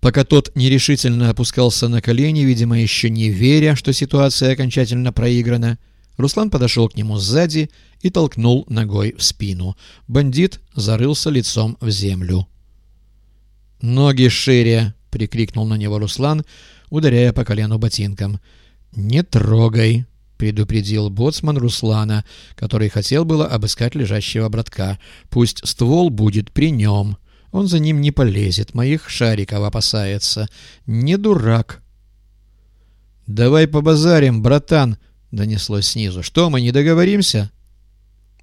Пока тот нерешительно опускался на колени, видимо, еще не веря, что ситуация окончательно проиграна, Руслан подошел к нему сзади и толкнул ногой в спину. Бандит зарылся лицом в землю. «Ноги шире!» — прикрикнул на него Руслан, ударяя по колену ботинком. «Не трогай!» — предупредил боцман Руслана, который хотел было обыскать лежащего братка. «Пусть ствол будет при нем. Он за ним не полезет, моих шариков опасается. Не дурак!» «Давай побазарим, братан!» — донеслось снизу. «Что, мы не договоримся?»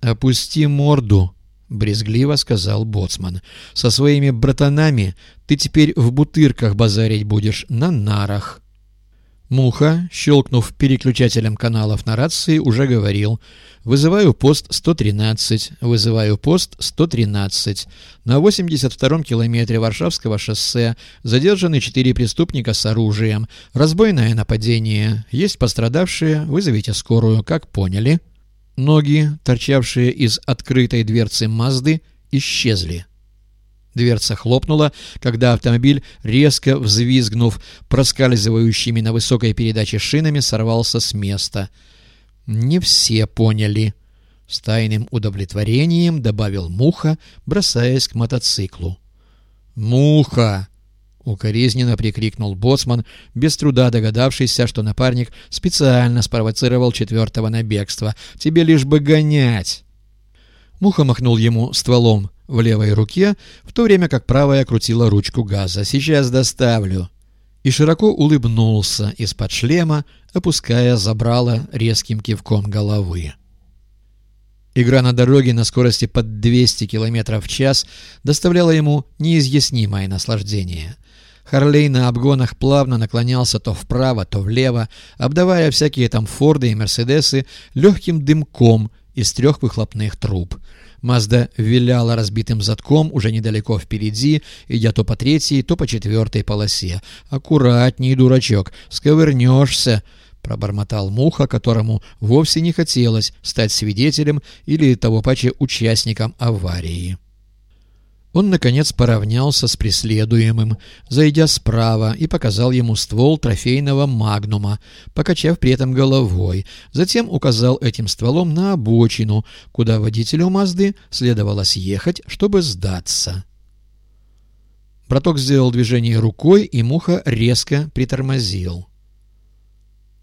«Опусти морду!» — брезгливо сказал боцман. «Со своими братанами ты теперь в бутырках базарить будешь на нарах». Муха, щелкнув переключателем каналов на рации, уже говорил «Вызываю пост 113, вызываю пост 113. На 82-м километре Варшавского шоссе задержаны четыре преступника с оружием. Разбойное нападение. Есть пострадавшие, вызовите скорую, как поняли». Ноги, торчавшие из открытой дверцы Мазды, исчезли. Дверца хлопнула, когда автомобиль, резко взвизгнув, проскальзывающими на высокой передаче шинами, сорвался с места. «Не все поняли», — с тайным удовлетворением добавил Муха, бросаясь к мотоциклу. «Муха!» Укоризненно прикрикнул боцман, без труда догадавшийся, что напарник специально спровоцировал четвертого на бегство. «Тебе лишь бы гонять!» Муха махнул ему стволом в левой руке, в то время как правая крутила ручку газа. «Сейчас доставлю!» И широко улыбнулся из-под шлема, опуская забрало резким кивком головы. Игра на дороге на скорости под 200 км в час доставляла ему неизъяснимое наслаждение. Харлей на обгонах плавно наклонялся то вправо, то влево, обдавая всякие там Форды и Мерседесы легким дымком из трех выхлопных труб. Мазда виляла разбитым задком уже недалеко впереди, идя то по третьей, то по четвертой полосе. «Аккуратней, дурачок, сковырнешься!» — пробормотал Муха, которому вовсе не хотелось стать свидетелем или того паче участником аварии. Он, наконец, поравнялся с преследуемым, зайдя справа, и показал ему ствол трофейного магнума, покачав при этом головой. Затем указал этим стволом на обочину, куда водителю Мазды следовало съехать, чтобы сдаться. Браток сделал движение рукой, и Муха резко притормозил.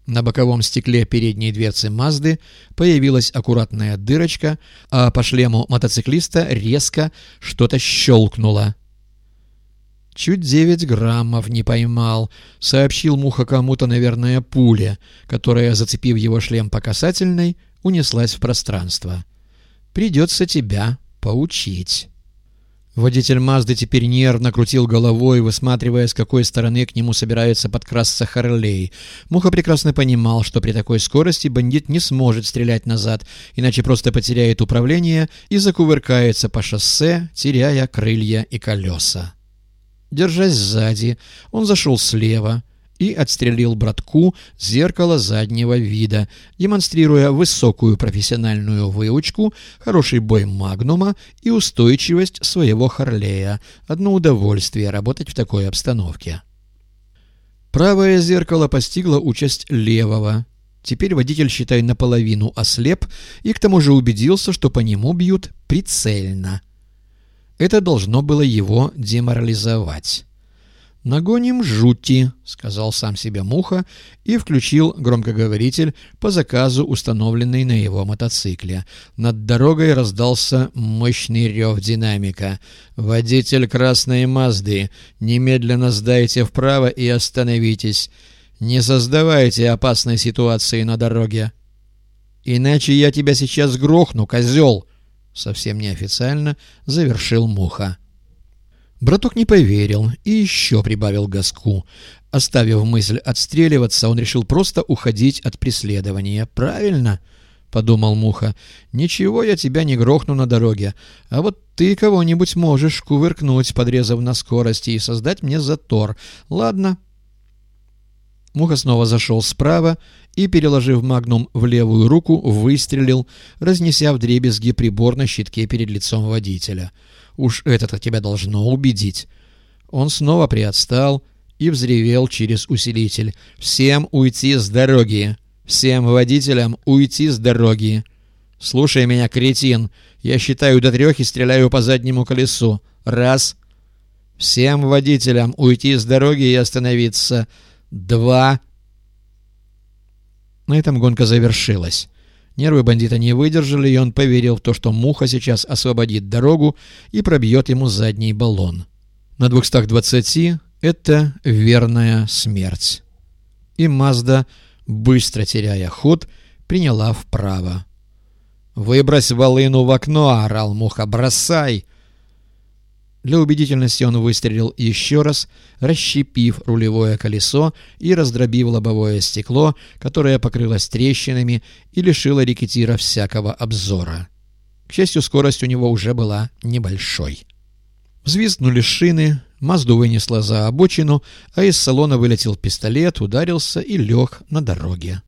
На боковом стекле передней дверцы Мазды появилась аккуратная дырочка, а по шлему мотоциклиста резко что-то щелкнуло. «Чуть девять граммов не поймал», — сообщил Муха кому-то, наверное, пуля, которая, зацепив его шлем по касательной, унеслась в пространство. «Придется тебя поучить». Водитель Мазды теперь нервно крутил головой, высматривая, с какой стороны к нему собирается подкрасться Харлей. Муха прекрасно понимал, что при такой скорости бандит не сможет стрелять назад, иначе просто потеряет управление и закувыркается по шоссе, теряя крылья и колеса. Держась сзади, он зашел слева — и отстрелил братку зеркало заднего вида, демонстрируя высокую профессиональную выучку, хороший бой Магнума и устойчивость своего Харлея. Одно удовольствие работать в такой обстановке. Правое зеркало постигло участь левого. Теперь водитель, считай, наполовину ослеп и к тому же убедился, что по нему бьют прицельно. Это должно было его деморализовать. «Нагоним жути», — сказал сам себе Муха и включил громкоговоритель по заказу, установленный на его мотоцикле. Над дорогой раздался мощный рев динамика. «Водитель красной Мазды, немедленно сдайте вправо и остановитесь. Не создавайте опасной ситуации на дороге. Иначе я тебя сейчас грохну, козел!» Совсем неофициально завершил Муха. Браток не поверил и еще прибавил газку. Оставив мысль отстреливаться, он решил просто уходить от преследования. «Правильно?» — подумал Муха. «Ничего я тебя не грохну на дороге, а вот ты кого-нибудь можешь кувыркнуть, подрезав на скорости, и создать мне затор. Ладно». Муха снова зашел справа и, переложив магнум в левую руку, выстрелил, разнеся вдребезги прибор на щитке перед лицом водителя. «Уж это-то тебя должно убедить». Он снова приотстал и взревел через усилитель. «Всем уйти с дороги! Всем водителям уйти с дороги! Слушай меня, кретин! Я считаю до трех и стреляю по заднему колесу. Раз. Всем водителям уйти с дороги и остановиться. Два. На этом гонка завершилась. Нервы бандита не выдержали, и он поверил в то, что Муха сейчас освободит дорогу и пробьет ему задний баллон. На 220 это верная смерть. И Мазда, быстро теряя ход, приняла вправо. «Выбрось волыну в окно!» — орал Муха. «Бросай!» Для убедительности он выстрелил еще раз, расщепив рулевое колесо и раздробив лобовое стекло, которое покрылось трещинами и лишило рекетира всякого обзора. К счастью, скорость у него уже была небольшой. Взвизгнули шины, Мазду вынесло за обочину, а из салона вылетел пистолет, ударился и лег на дороге.